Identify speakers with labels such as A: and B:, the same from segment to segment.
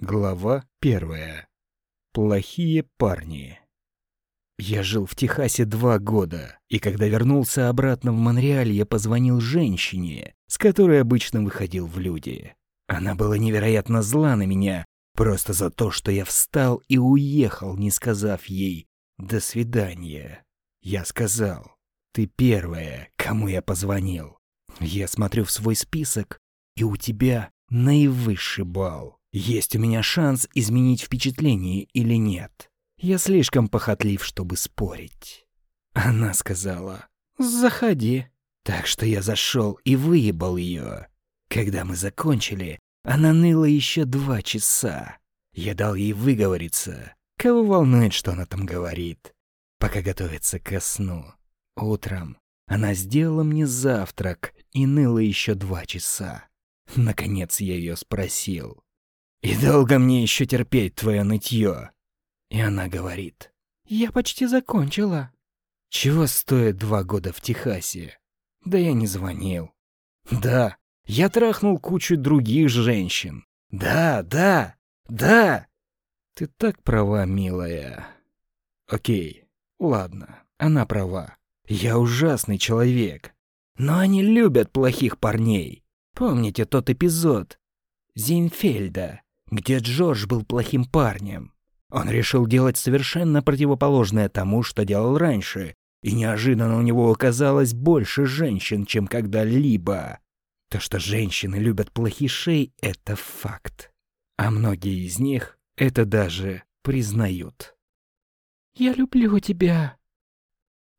A: Глава первая. Плохие парни. Я жил в Техасе два года, и когда вернулся обратно в Монреаль, я позвонил женщине, с которой обычно выходил в люди. Она была невероятно зла на меня, просто за то, что я встал и уехал, не сказав ей «до свидания». Я сказал «ты первая, кому я позвонил». Я смотрю в свой список, и у тебя наивысший балл. Есть у меня шанс изменить впечатление или нет. Я слишком похотлив, чтобы спорить. Она сказала, заходи. Так что я зашел и выебал ее. Когда мы закончили, она ныла еще два часа. Я дал ей выговориться. Кого волнует, что она там говорит? Пока готовится ко сну. Утром она сделала мне завтрак и ныла еще два часа. Наконец я ее спросил. «И долго мне еще терпеть твое нытье?» И она говорит. «Я почти закончила». Чего стоит два года в Техасе? Да я не звонил. Да, я трахнул кучу других женщин. Да, да, да. Ты так права, милая. Окей, ладно, она права. Я ужасный человек. Но они любят плохих парней. Помните тот эпизод Зейнфельда, где Джордж был плохим парнем. Он решил делать совершенно противоположное тому, что делал раньше, и неожиданно у него оказалось больше женщин, чем когда-либо. То, что женщины любят плохишей, это факт. А многие из них это даже признают. «Я люблю тебя».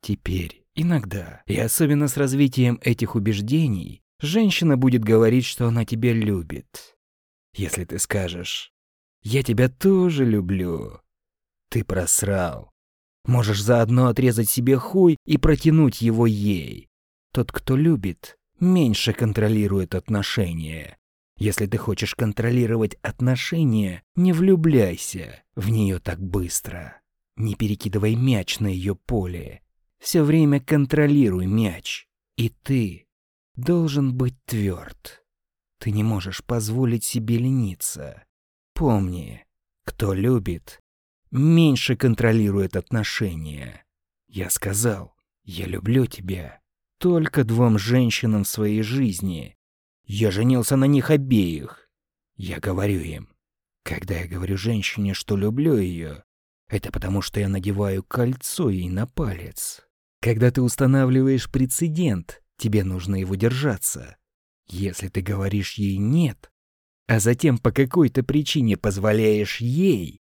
A: Теперь, иногда, и особенно с развитием этих убеждений, женщина будет говорить, что она тебя любит. Если ты скажешь «Я тебя тоже люблю», ты просрал. Можешь заодно отрезать себе хуй и протянуть его ей. Тот, кто любит, меньше контролирует отношения. Если ты хочешь контролировать отношения, не влюбляйся в нее так быстро. Не перекидывай мяч на ее поле. Все время контролируй мяч. И ты должен быть тверд. Ты не можешь позволить себе лениться. Помни, кто любит, меньше контролирует отношения. Я сказал, я люблю тебя. Только двум женщинам в своей жизни. Я женился на них обеих. Я говорю им, когда я говорю женщине, что люблю ее, это потому, что я надеваю кольцо ей на палец. Когда ты устанавливаешь прецедент, тебе нужно его держаться. Если ты говоришь ей «нет», а затем по какой-то причине позволяешь ей,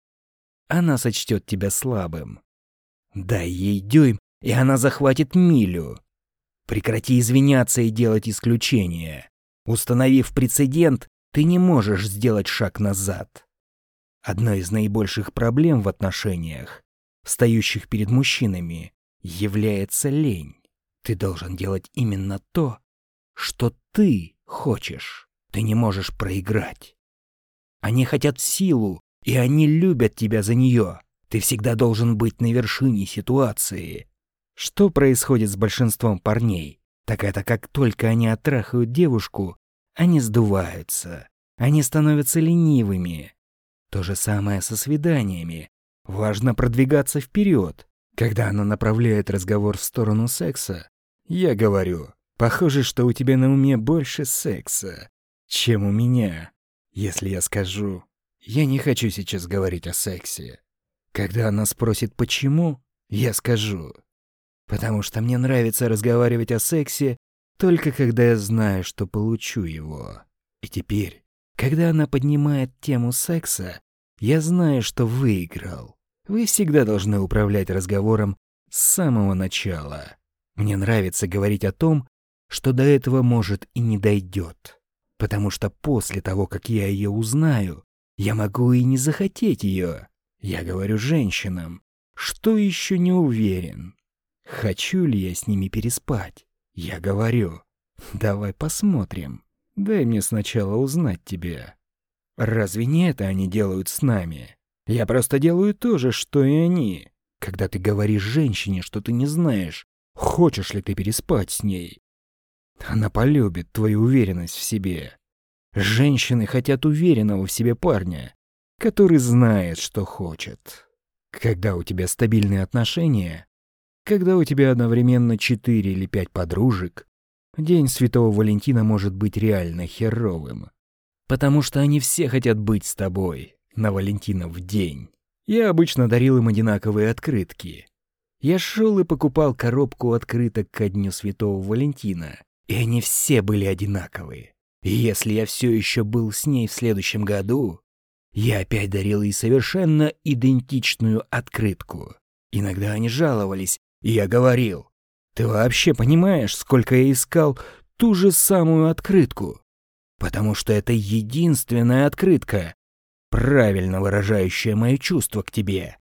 A: она сочтет тебя слабым. Дай ей дюйм, и она захватит милю. Прекрати извиняться и делать исключения. Установив прецедент, ты не можешь сделать шаг назад. Одна из наибольших проблем в отношениях, встающих перед мужчинами, является лень. Ты должен делать именно то, что ты хочешь. Ты не можешь проиграть. Они хотят силу, и они любят тебя за нее. Ты всегда должен быть на вершине ситуации. Что происходит с большинством парней? Так это как только они оттрахают девушку, они сдуваются. Они становятся ленивыми. То же самое со свиданиями. Важно продвигаться вперед. Когда она направляет разговор в сторону секса, я говорю, Похоже, что у тебя на уме больше секса, чем у меня. Если я скажу, я не хочу сейчас говорить о сексе. Когда она спросит «почему?», я скажу. Потому что мне нравится разговаривать о сексе только когда я знаю, что получу его. И теперь, когда она поднимает тему секса, я знаю, что выиграл. Вы всегда должны управлять разговором с самого начала. Мне нравится говорить о том, что до этого, может, и не дойдет. Потому что после того, как я ее узнаю, я могу и не захотеть ее. Я говорю женщинам, что еще не уверен. Хочу ли я с ними переспать? Я говорю, давай посмотрим. Дай мне сначала узнать тебя. Разве не это они делают с нами? Я просто делаю то же, что и они. Когда ты говоришь женщине, что ты не знаешь, хочешь ли ты переспать с ней, она полюбит твою уверенность в себе. Женщины хотят уверенного в себе парня. который знает, что хочет. Когда у тебя стабильные отношения, когда у тебя одновременно четыре или пять подружек, День Святого Валентина может быть реально херовым. Потому что они все хотят быть с тобой на Валентинов день. Я обычно дарил им одинаковые открытки. Я шел и покупал коробку открыток ко Дню Святого Валентина, и они все были одинаковые. И если я все еще был с ней в следующем году, я опять дарил ей совершенно идентичную открытку. Иногда они жаловались, и я говорил, ты вообще понимаешь, сколько я искал ту же самую открытку? Потому что это единственная открытка, правильно выражающая мои чувства к тебе.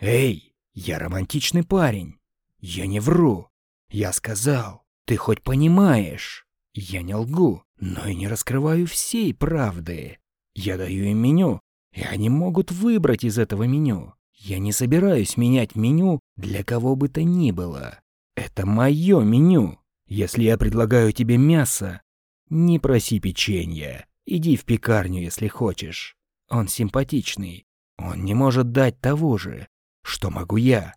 A: Эй, я романтичный парень. Я не вру. Я сказал, ты хоть понимаешь? Я не лгу, но и не раскрываю всей правды. Я даю им меню, и они могут выбрать из этого меню. Я не собираюсь менять меню для кого бы то ни было. Это мое меню. Если я предлагаю тебе мясо, не проси печенья. Иди в пекарню, если хочешь. Он симпатичный. Он не может дать того же, что могу я.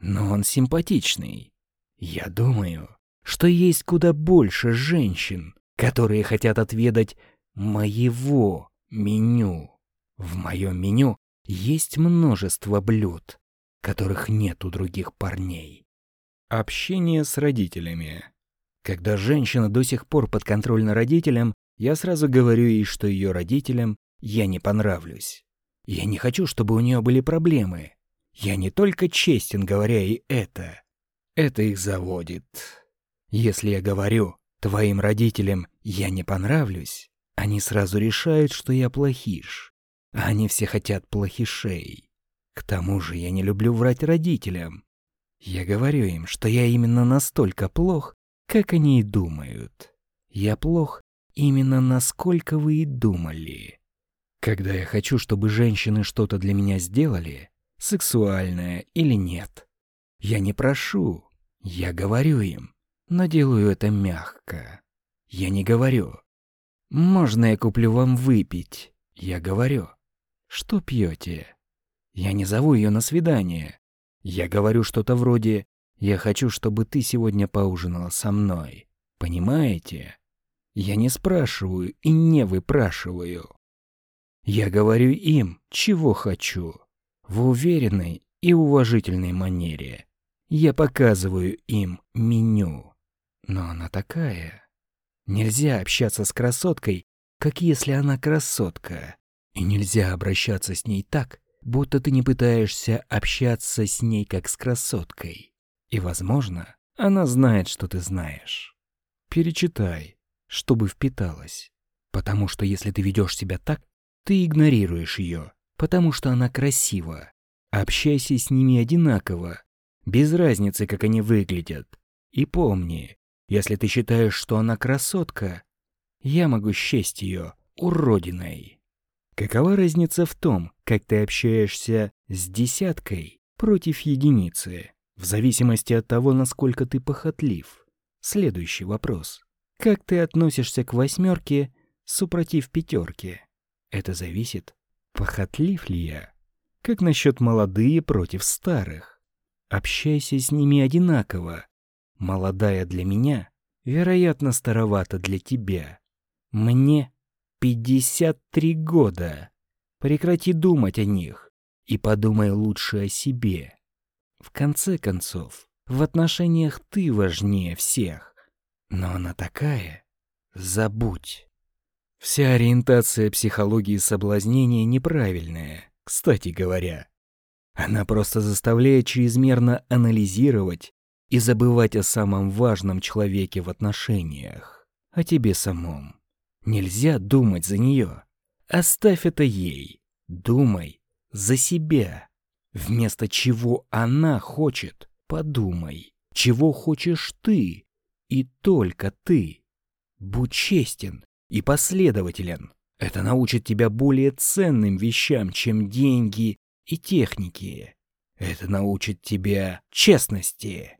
A: Но он симпатичный. Я думаю, что есть куда больше женщин, которые хотят отведать моего меню. В моем меню есть множество блюд, которых нет у других парней. Общение с родителями. Когда женщина до сих пор подконтрольна родителям, я сразу говорю ей, что ее родителям я не понравлюсь. Я не хочу, чтобы у нее были проблемы. Я не только честен, говоря ей это. Это их заводит. Если я говорю, твоим родителям я не понравлюсь, они сразу решают, что я плохиш. А они все хотят плохишей. К тому же я не люблю врать родителям. Я говорю им, что я именно настолько плох, как они и думают. Я плох именно насколько вы и думали. Когда я хочу, чтобы женщины что-то для меня сделали, сексуальное или нет, я не прошу, я говорю им, но делаю это мягко. Я не говорю, можно я куплю вам выпить? Я говорю, что пьете? Я не зову ее на свидание, я говорю что-то вроде «Я хочу, чтобы ты сегодня поужинала со мной». Понимаете? Я не спрашиваю и не выпрашиваю. Я говорю им, чего хочу. В уверенной и уважительной манере. Я показываю им меню. Но она такая. Нельзя общаться с красоткой, как если она красотка. И нельзя обращаться с ней так, будто ты не пытаешься общаться с ней как с красоткой. И, возможно, она знает, что ты знаешь. Перечитай, чтобы впиталась. Потому что если ты ведешь себя так, ты игнорируешь ее, потому что она красива. Общайся с ними одинаково, без разницы, как они выглядят. И помни, если ты считаешь, что она красотка, я могу счесть ее уродиной. Какова разница в том, как ты общаешься с десяткой против единицы, в зависимости от того, насколько ты похотлив? Следующий вопрос. Как ты относишься к восьмерке супротив пятерки? Это зависит, похотлив ли я? Как насчет молодые против старых? Общайся с ними одинаково. Молодая для меня, вероятно, старовата для тебя. Мне 53 года. Прекрати думать о них и подумай лучше о себе. В конце концов, в отношениях ты важнее всех. Но она такая. Забудь. Вся ориентация психологии соблазнения неправильная, кстати говоря. Она просто заставляет чрезмерно анализировать и забывать о самом важном человеке в отношениях, о тебе самом. Нельзя думать за нее. Оставь это ей. Думай за себя. Вместо чего она хочет, подумай, чего хочешь ты и только ты. Будь честен и последователен. Это научит тебя более ценным вещам, чем деньги и техники. Это научит тебя честности.